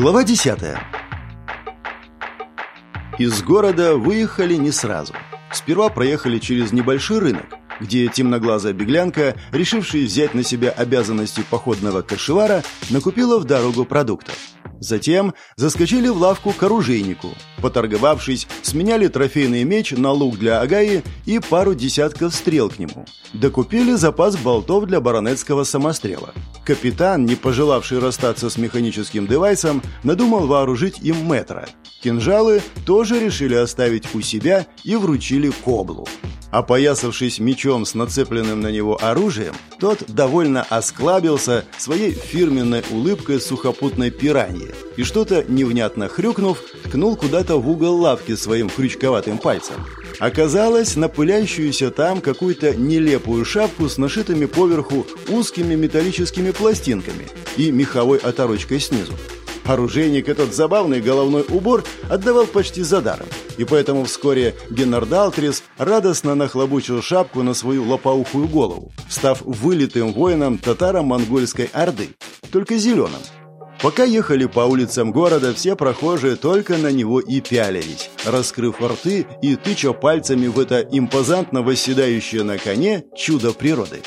Глава 10. Из города выехали не сразу. Сперва проехали через небольшой рынок, где темноглазая беглянка, решившая взять на себя обязанности походного кошевара, накупила в дорогу продуктов. Затем заскочили в лавку к оружейнику. Поторговавшись, сменяли трофейный меч на лук для Агаи и пару десятков стрел к нему. Докупили запас болтов для баронетского самострела. Капитан, не пожелавший расстаться с механическим девайсом, надумал вооружить им метра. Кинжалы тоже решили оставить у себя и вручили Коблу. Опоясавшись мечом с нацепленным на него оружием, тот довольно осклабился своей фирменной улыбкой сухопутной пираньи и что-то невнятно хрюкнув, ткнул куда-то в угол лавки своим крючковатым пальцем. Оказалось, напыляющуюся там какую-то нелепую шапку с нашитыми поверху узкими металлическими пластинками и меховой оторочкой снизу. Оружейник этот забавный головной убор отдавал почти за даром, и поэтому вскоре Геннардалтрис радостно нахлобучил шапку на свою лопоухую голову, став вылитым воином татаро-монгольской орды, только зеленым. Пока ехали по улицам города, все прохожие только на него и пялились, раскрыв рты и тыча пальцами в это импозантно восседающее на коне чудо природы.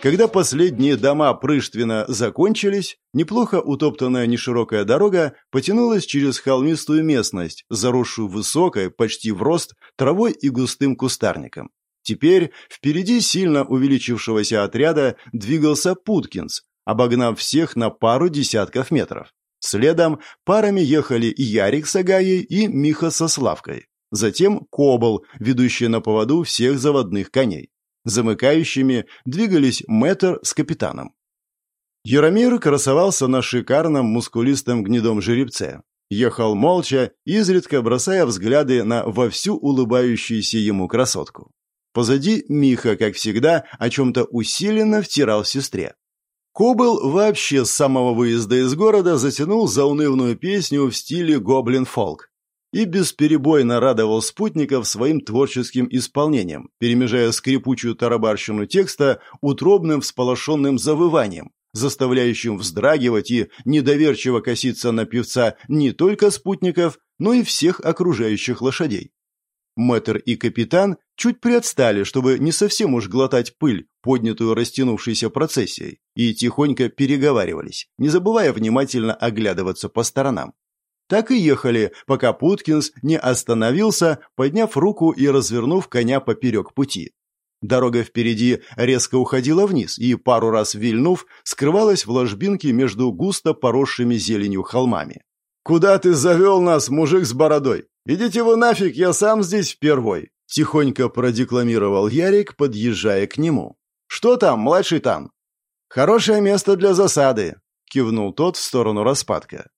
Когда последние дома Прыштвина закончились, неплохо утоптанная неширокая дорога потянулась через холмистую местность, заросшую высокой, почти в рост, травой и густым кустарником. Теперь впереди сильно увеличившегося отряда двигался Путкинс, обогнав всех на пару десятков метров. Следом парами ехали Ярик с Агаей и Миха со Славкой. Затем Кобол, ведущий на поводу всех заводных коней. Замыкающими двигались Мэтр с капитаном. Яромир красовался на шикарном мускулистом гнедом жеребце. Ехал молча, изредка бросая взгляды на вовсю улыбающуюся ему красотку. Позади Миха, как всегда, о чем-то усиленно втирал сестре. Кобыл вообще с самого выезда из города затянул заунывную песню в стиле гоблин-фолк и бесперебойно радовал спутников своим творческим исполнением, перемежая скрипучую тарабарщину текста утробным всполошенным завыванием, заставляющим вздрагивать и недоверчиво коситься на певца не только спутников, но и всех окружающих лошадей. Мэтр и капитан чуть приотстали, чтобы не совсем уж глотать пыль, поднятую растянувшейся процессией, и тихонько переговаривались, не забывая внимательно оглядываться по сторонам. Так и ехали, пока Путкинс не остановился, подняв руку и развернув коня поперек пути. Дорога впереди резко уходила вниз и, пару раз вильнув, скрывалась в ложбинке между густо поросшими зеленью холмами. «Куда ты завел нас, мужик с бородой? Идите вы нафиг, я сам здесь впервой!» Тихонько продекламировал Ярик, подъезжая к нему. «Что там, младший там?» «Хорошее место для засады», — кивнул тот в сторону распадка.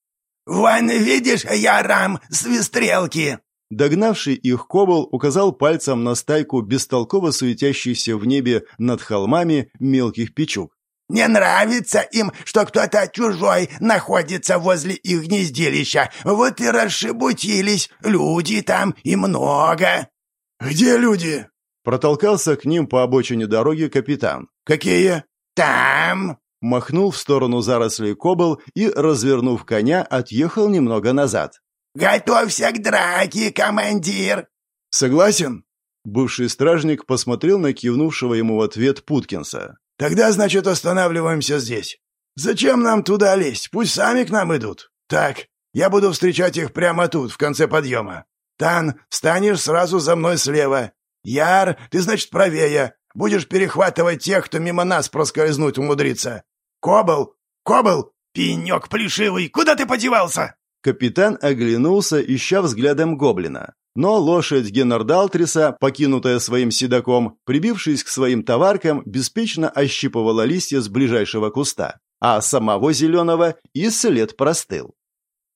«Вон, видишь, я рам, свистрелки!» Догнавший их Кобол указал пальцем на стайку бестолково суетящихся в небе над холмами мелких печук. «Не нравится им, что кто-то чужой находится возле их гнездилища. Вот и расшибутились. Люди там и много». «Где люди?» Протолкался к ним по обочине дороги капитан. «Какие?» «Там». Махнул в сторону зарослей кобыл и, развернув коня, отъехал немного назад. «Готовься к драке, командир!» «Согласен?» Бывший стражник посмотрел на кивнувшего ему в ответ Путкинса. «Тогда, значит, останавливаемся здесь. Зачем нам туда лезть? Пусть сами к нам идут. Так, я буду встречать их прямо тут, в конце подъема. Тан, станешь сразу за мной слева. Яр, ты, значит, правее. Будешь перехватывать тех, кто мимо нас проскользнуть умудрится. Кобл! Кобл! Пенек плешивый! Куда ты подевался?» Капитан оглянулся, ища взглядом гоблина. Но лошадь Геннардалтриса, покинутая своим седаком, прибившись к своим товаркам, беспечно ощипывала листья с ближайшего куста, а самого зеленого и след простыл.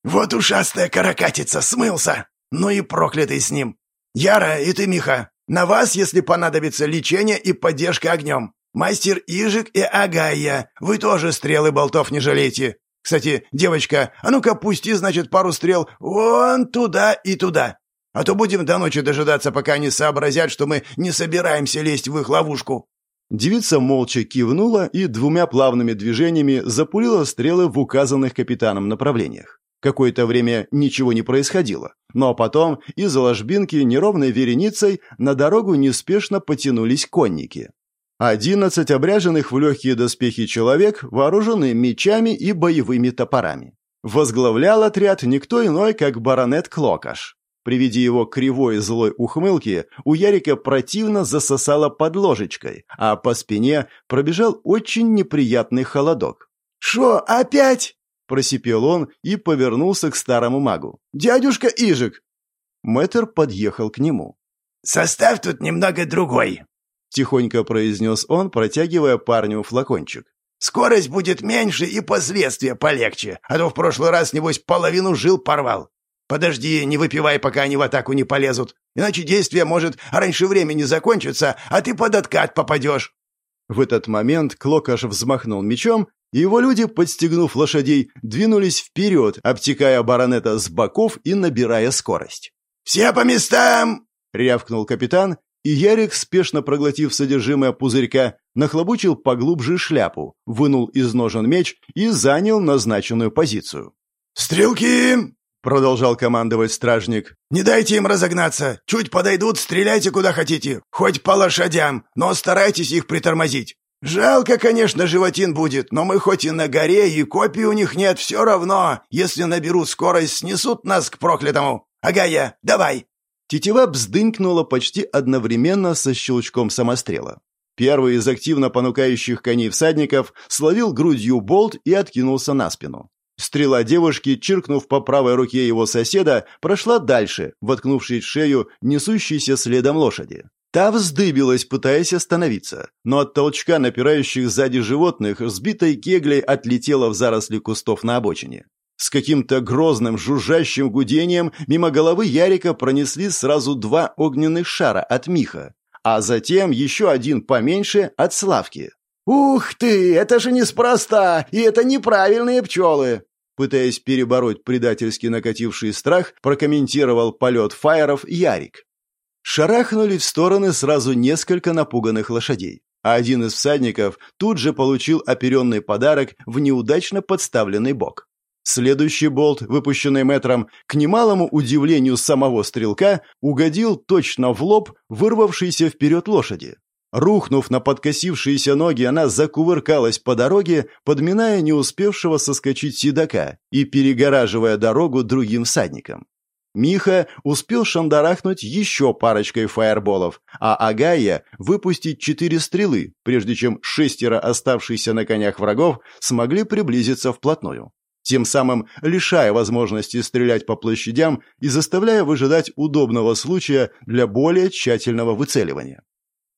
«Вот ушастая каракатица, смылся! Ну и проклятый с ним! Яра и ты, Миха, на вас, если понадобится лечение и поддержка огнем. Мастер Ижик и Агая, вы тоже стрелы болтов не жалейте. Кстати, девочка, а ну-ка пусти, значит, пару стрел вон туда и туда. А то будем до ночи дожидаться, пока они сообразят, что мы не собираемся лезть в их ловушку». Девица молча кивнула и двумя плавными движениями запулила стрелы в указанных капитаном направлениях. Какое-то время ничего не происходило, но потом из ложбинки неровной вереницей на дорогу неспешно потянулись конники. Одиннадцать обряженных в легкие доспехи человек, вооруженные мечами и боевыми топорами. Возглавлял отряд никто иной, как баронет Клокаш. При виде его кривой злой ухмылки у Ярика противно засосало под ложечкой, а по спине пробежал очень неприятный холодок. «Шо, опять?» — просипел он и повернулся к старому магу. «Дядюшка Ижик!» Мэтр подъехал к нему. «Состав тут немного другой», — тихонько произнес он, протягивая парню флакончик. «Скорость будет меньше и последствия полегче, а то в прошлый раз, небось, половину жил порвал. Подожди, не выпивай, пока они в атаку не полезут, иначе действие может раньше времени закончиться, а ты под откат попадешь». В этот момент Клокаш взмахнул мечом, и его люди, подстегнув лошадей, двинулись вперед, обтекая баронета с боков и набирая скорость. «Все по местам!» — рявкнул капитан, и Ярик, спешно проглотив содержимое пузырька, нахлобучил поглубже шляпу, вынул из ножен меч и занял назначенную позицию. «Стрелки!» — продолжал командовать стражник. «Не дайте им разогнаться! Чуть подойдут, стреляйте куда хотите, хоть по лошадям, но старайтесь их притормозить. «Жалко, конечно, животин будет, но мы хоть и на горе, и копий у них нет, все равно. Если наберут скорость, снесут нас к проклятому. Агая, давай!» Тетива бздынькнула почти одновременно со щелчком самострела. Первый из активно понукающих коней всадников словил грудью болт и откинулся на спину. Стрела девушки, чиркнув по правой руке его соседа, прошла дальше, воткнувшись в шею несущейся следом лошади. Та вздыбилась, пытаясь остановиться, но от толчка напирающих сзади животных сбитой кеглей отлетела в заросли кустов на обочине. С каким-то грозным жужжащим гудением мимо головы Ярика пронесли сразу два огненных шара от Миха, а затем еще один поменьше от Славки. «Ух ты, это же неспроста, и это неправильные пчелы!» Пытаясь перебороть предательски накативший страх, прокомментировал полет фаеров Ярик. Шарахнули в стороны сразу несколько напуганных лошадей, а один из всадников тут же получил оперенный подарок в неудачно подставленный бок. Следующий болт, выпущенный метром, к немалому удивлению самого стрелка, угодил точно в лоб вырвавшейся вперед лошади. Рухнув на подкосившиеся ноги, она закувыркалась по дороге, подминая не успевшего соскочить седока и перегораживая дорогу другим всадникам. Миха успел шандарахнуть еще парочкой фаерболов, а Агая выпустить четыре стрелы, прежде чем шестеро оставшихся на конях врагов смогли приблизиться вплотную. Тем самым лишая возможности стрелять по площадям и заставляя выжидать удобного случая для более тщательного выцеливания.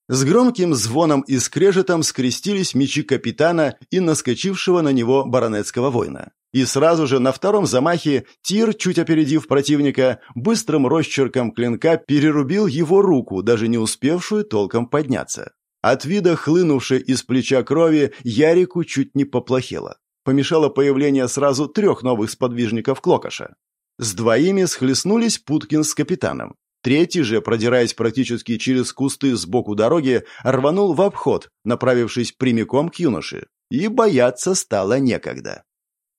С громким звоном и скрежетом скрестились мечи капитана и наскочившего на него баронетского воина. И сразу же на втором замахе Тир, чуть опередив противника, быстрым росчерком клинка перерубил его руку, даже не успевшую толком подняться. От вида хлынувшей из плеча крови Ярику чуть не поплохело. Помешало появление сразу трех новых сподвижников Клокоша. С двоими схлестнулись Путкин с капитаном. Третий же, продираясь практически через кусты сбоку дороги, рванул в обход, направившись прямиком к юноше. И бояться стало некогда.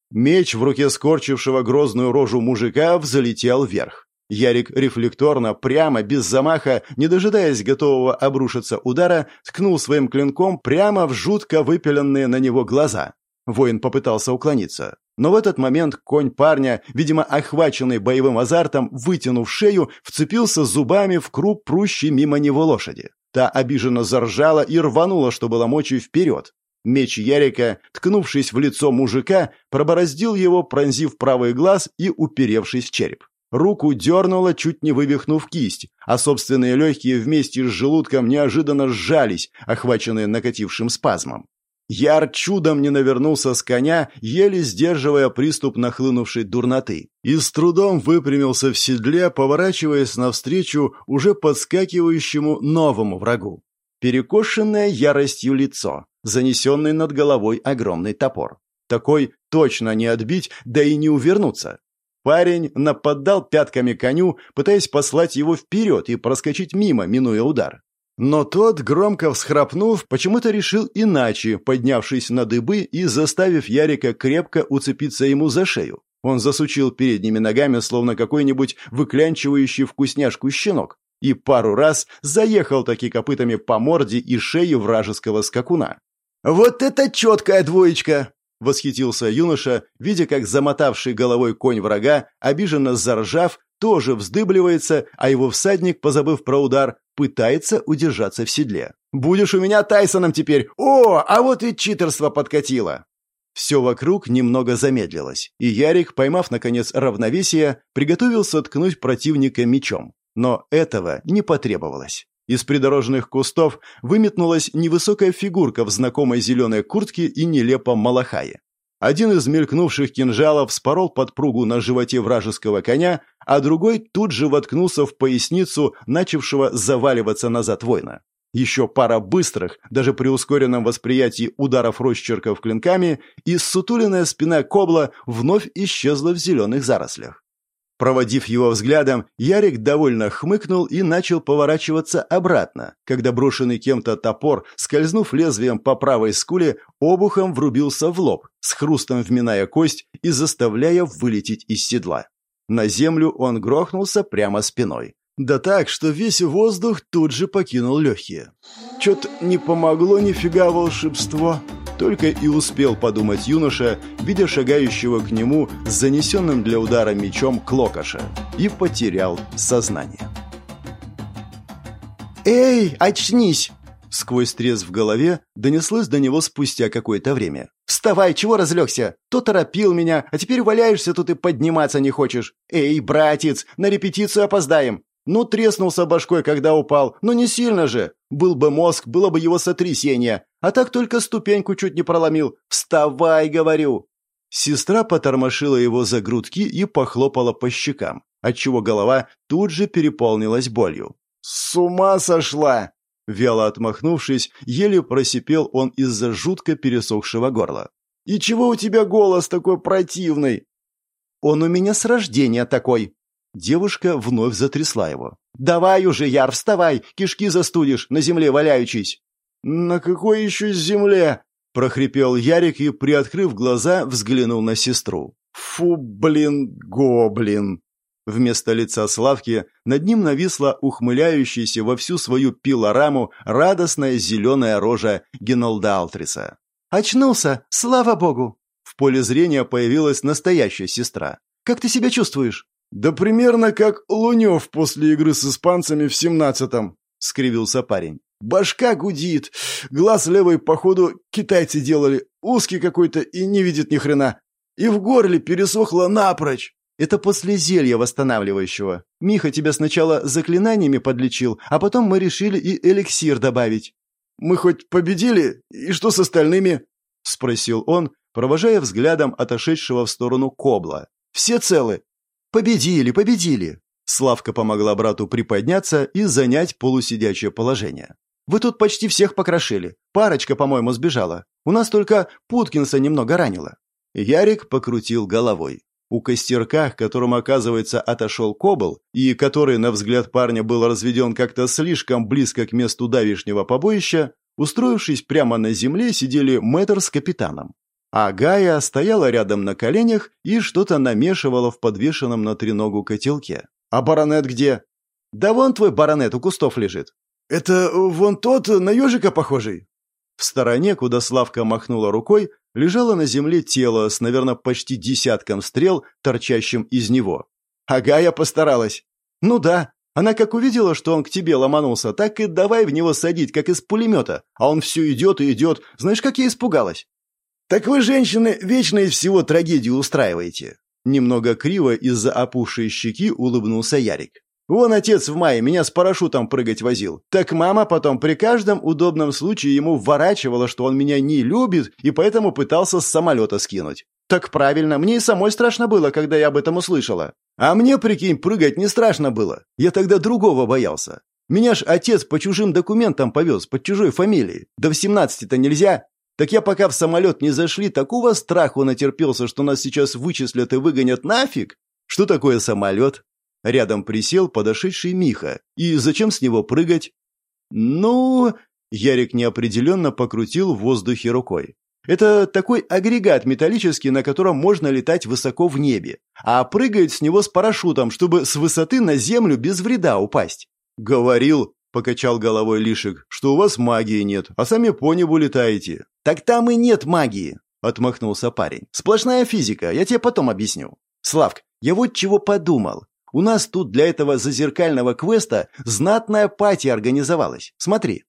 Меч в руке скорчившего грозную рожу мужика взлетел вверх. Ярик рефлекторно, прямо, без замаха, не дожидаясь готового обрушиться удара, ткнул своим клинком прямо в жутко выпиленные на него глаза. Воин попытался уклониться. Но в этот момент конь парня, видимо, охваченный боевым азартом, вытянув шею, вцепился зубами в круп прущей мимо него лошади. Та обиженно заржала и рванула, что было мочи, вперед. Меч Ярика, ткнувшись в лицо мужика, пробороздил его, пронзив правый глаз и уперевшись в череп. Руку дернуло, чуть не вывихнув кисть, а собственные легкие вместе с желудком неожиданно сжались, охваченные накатившим спазмом. Яр чудом не навернулся с коня, еле сдерживая приступ нахлынувшей дурноты, и с трудом выпрямился в седле, поворачиваясь навстречу уже подскакивающему новому врагу. Перекошенное яростью лицо, занесенный над головой огромный топор. Такой точно не отбить, да и не увернуться. Парень нападал пятками коню, пытаясь послать его вперед и проскочить мимо, минуя удар. Но тот, громко всхрапнув, почему-то решил иначе, поднявшись на дыбы и заставив Ярика крепко уцепиться ему за шею. Он засучил передними ногами, словно какой-нибудь выклянчивающий вкусняшку щенок, и пару раз заехал таки копытами по морде и шее вражеского скакуна. «Вот это четкая двоечка!» — восхитился юноша, видя, как замотавший головой конь врага, обиженно заржав, тоже вздыбливается, а его всадник, позабыв про удар, пытается удержаться в седле. «Будешь у меня Тайсоном теперь! О, а вот и читерство подкатило!» Все вокруг немного замедлилось, и Ярик, поймав, наконец, равновесие, приготовился ткнуть противника мечом. Но этого не потребовалось. Из придорожных кустов выметнулась невысокая фигурка в знакомой зеленой куртке и нелепом малахае. Один из мелькнувших кинжалов спорол подпругу на животе вражеского коня, а другой тут же воткнулся в поясницу начавшего заваливаться назад воина. Еще пара быстрых, даже при ускоренном восприятии ударов росчерков клинками, и сутуленная спина кобла вновь исчезла в зеленых зарослях. Проводив его взглядом, Ярик довольно хмыкнул и начал поворачиваться обратно, когда брошенный кем-то топор, скользнув лезвием по правой скуле, обухом врубился в лоб, с хрустом вминая кость и заставляя вылететь из седла. На землю он грохнулся прямо спиной. Да так, что весь воздух тут же покинул легкие. Чё-то не помогло нифига волшебство. Только и успел подумать юноша, видя шагающего к нему с занесенным для удара мечом Клокоша, и потерял сознание. «Эй, очнись!» Сквозь трез в голове донеслось до него спустя какое-то время. «Вставай, чего разлегся? То торопил меня, а теперь валяешься тут и подниматься не хочешь. Эй, братец, на репетицию опоздаем. Ну, треснулся башкой, когда упал, но не сильно же. Был бы мозг, было бы его сотрясение. А так только ступеньку чуть не проломил. Вставай, говорю. Сестра потормошила его за грудки и похлопала по щекам, отчего голова тут же переполнилась болью. «С ума сошла!» Вяло отмахнувшись, еле просипел он из-за жутко пересохшего горла. «И чего у тебя голос такой противный?» «Он у меня с рождения такой», Девушка вновь затрясла его. «Давай уже, Яр, вставай! Кишки застудишь, на земле валяючись!» «На какой еще земле?» — прохрипел Ярик и, приоткрыв глаза, взглянул на сестру. «Фу, блин, гоблин!» Вместо лица Славки над ним нависла ухмыляющаяся во всю свою пилораму радостная зеленая рожа Генолдалтриса. «Очнулся! Слава богу!» В поле зрения появилась настоящая сестра. «Как ты себя чувствуешь?» «Да примерно как Лунев после игры с испанцами в семнадцатом», — скривился парень. «Башка гудит, глаз левый, походу, китайцы делали, узкий какой-то и не видит ни хрена. И в горле пересохло напрочь». «Это после зелья восстанавливающего. Миха тебя сначала заклинаниями подлечил, а потом мы решили и эликсир добавить». «Мы хоть победили? И что с остальными?» — спросил он, провожая взглядом отошедшего в сторону Кобла. «Все целы?» «Победили, победили!» Славка помогла брату приподняться и занять полусидячее положение. «Вы тут почти всех покрошили. Парочка, по-моему, сбежала. У нас только Путкинса немного ранило». Ярик покрутил головой. У костерка, к которому, оказывается, отошел Кобл, и который, на взгляд парня, был разведен как-то слишком близко к месту давишнего побоища, устроившись прямо на земле, сидели мэтр с капитаном. А Гая стояла рядом на коленях и что-то намешивала в подвешенном на треногу котелке. «А баронет где?» «Да вон твой баронет у кустов лежит». «Это вон тот, на ежика похожий?» В стороне, куда Славка махнула рукой, лежало на земле тело с, наверное, почти десятком стрел, торчащим из него. А Гая постаралась. «Ну да, она как увидела, что он к тебе ломанулся, так и давай в него садить, как из пулемета. А он все идет и идет. Знаешь, как я испугалась? «Так вы, женщины, вечно из всего трагедию устраиваете!» Немного криво из-за опухшей щеки улыбнулся Ярик. «Вон отец в мае меня с парашютом прыгать возил. Так мама потом при каждом удобном случае ему вворачивала, что он меня не любит и поэтому пытался с самолета скинуть. Так правильно, мне и самой страшно было, когда я об этом услышала. А мне, прикинь, прыгать не страшно было. Я тогда другого боялся. Меня ж отец по чужим документам повез, под чужой фамилией. Да в семнадцати-то нельзя. Так я пока в самолет не зашли, такого страху натерпелся, что нас сейчас вычислят и выгонят нафиг. Что такое самолет? Рядом присел подошедший Миха. И зачем с него прыгать? Ну... Ярик неопределенно покрутил в воздухе рукой. Это такой агрегат металлический, на котором можно летать высоко в небе, а прыгает с него с парашютом, чтобы с высоты на землю без вреда упасть. Говорил, покачал головой Лишек, что у вас магии нет, а сами по небу летаете. Так там и нет магии, отмахнулся парень. Сплошная физика, я тебе потом объясню. Славк, я вот чего подумал. У нас тут для этого зазеркального квеста знатная пати организовалась. Смотри.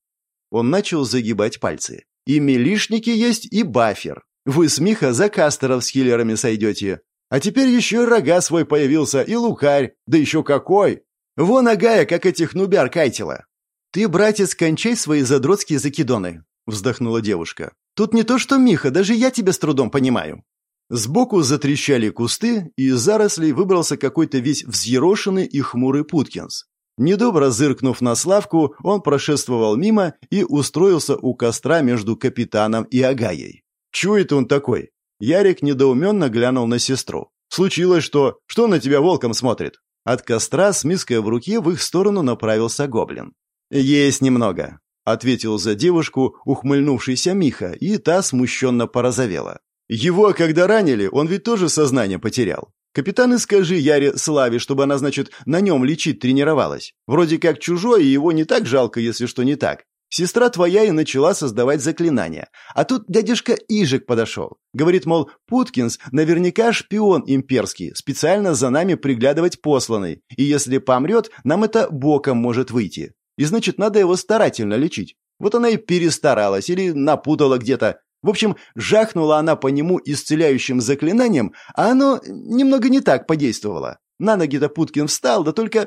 Он начал загибать пальцы. И милишники есть, и бафер. Вы с Миха за кастеров с хиллерами сойдете. А теперь еще и рога свой появился, и лукарь. Да еще какой! Вон Агая, как этих нубяр кайтила. Ты, братец, кончай свои задротские закидоны, вздохнула девушка. Тут не то что Миха, даже я тебя с трудом понимаю. Сбоку затрещали кусты, и из зарослей выбрался какой-то весь взъерошенный и хмурый Путкинс. Недобро зыркнув на Славку, он прошествовал мимо и устроился у костра между капитаном и Агаей. «Чует он такой?» Ярик недоуменно глянул на сестру. «Случилось что? Что на тебя волком смотрит?» От костра с миской в руке в их сторону направился гоблин. «Есть немного», — ответил за девушку ухмыльнувшийся Миха, и та смущенно порозовела. Его, когда ранили, он ведь тоже сознание потерял. Капитан, и скажи Яре Славе, чтобы она, значит, на нем лечить тренировалась. Вроде как чужой, и его не так жалко, если что не так. Сестра твоя и начала создавать заклинания. А тут дядюшка Ижик подошел. Говорит, мол, Путкинс наверняка шпион имперский, специально за нами приглядывать посланный. И если помрет, нам это боком может выйти. И значит, надо его старательно лечить. Вот она и перестаралась или напутала где-то. В общем, жахнула она по нему исцеляющим заклинанием, а оно немного не так подействовало. На ноги-то Путкин встал, да только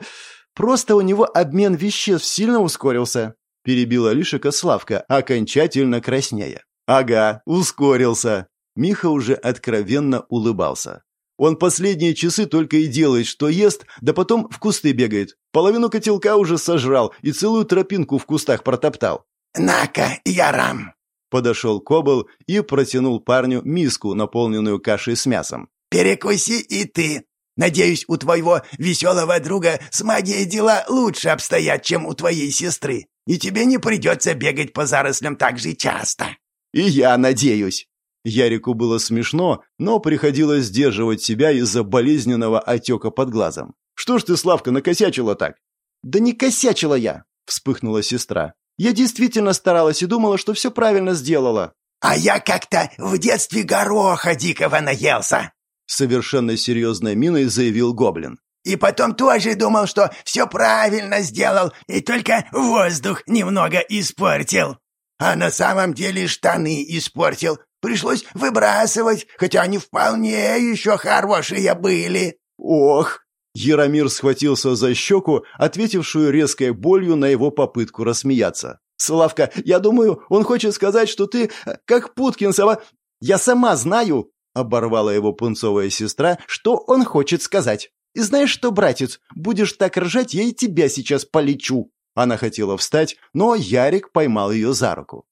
просто у него обмен веществ сильно ускорился. Перебила Лишика Славка, окончательно краснея. Ага, ускорился. Миха уже откровенно улыбался. Он последние часы только и делает, что ест, да потом в кусты бегает. Половину котелка уже сожрал и целую тропинку в кустах протоптал. «На-ка, Ярам!» Подошел Кобл и протянул парню миску, наполненную кашей с мясом. «Перекуси и ты. Надеюсь, у твоего веселого друга с магией дела лучше обстоят, чем у твоей сестры, и тебе не придется бегать по зарослям так же часто». «И я надеюсь». Ярику было смешно, но приходилось сдерживать себя из-за болезненного отека под глазом. «Что ж ты, Славка, накосячила так?» «Да не косячила я», — вспыхнула сестра. Я действительно старалась и думала, что все правильно сделала». «А я как-то в детстве гороха дикого наелся», — совершенно серьезной миной заявил Гоблин. «И потом тоже думал, что все правильно сделал, и только воздух немного испортил. А на самом деле штаны испортил. Пришлось выбрасывать, хотя они вполне еще хорошие были». «Ох!» Яромир схватился за щеку, ответившую резкой болью на его попытку рассмеяться. «Славка, я думаю, он хочет сказать, что ты э, как Путкинсова...» «Я сама знаю!» — оборвала его пунцовая сестра, что он хочет сказать. «И знаешь что, братец, будешь так ржать, я и тебя сейчас полечу!» Она хотела встать, но Ярик поймал ее за руку.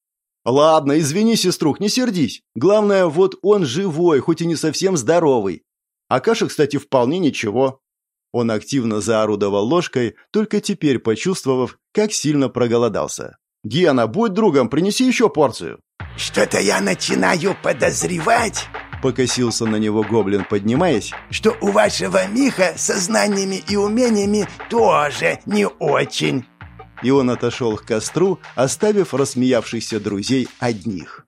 «Ладно, извини, сеструх, не сердись. Главное, вот он живой, хоть и не совсем здоровый. А каша, кстати, вполне ничего. Он активно заорудовал ложкой, только теперь почувствовав, как сильно проголодался. «Гена, будь другом, принеси еще порцию!» «Что-то я начинаю подозревать!» Покосился на него гоблин, поднимаясь. «Что у вашего Миха со знаниями и умениями тоже не очень!» И он отошел к костру, оставив рассмеявшихся друзей одних.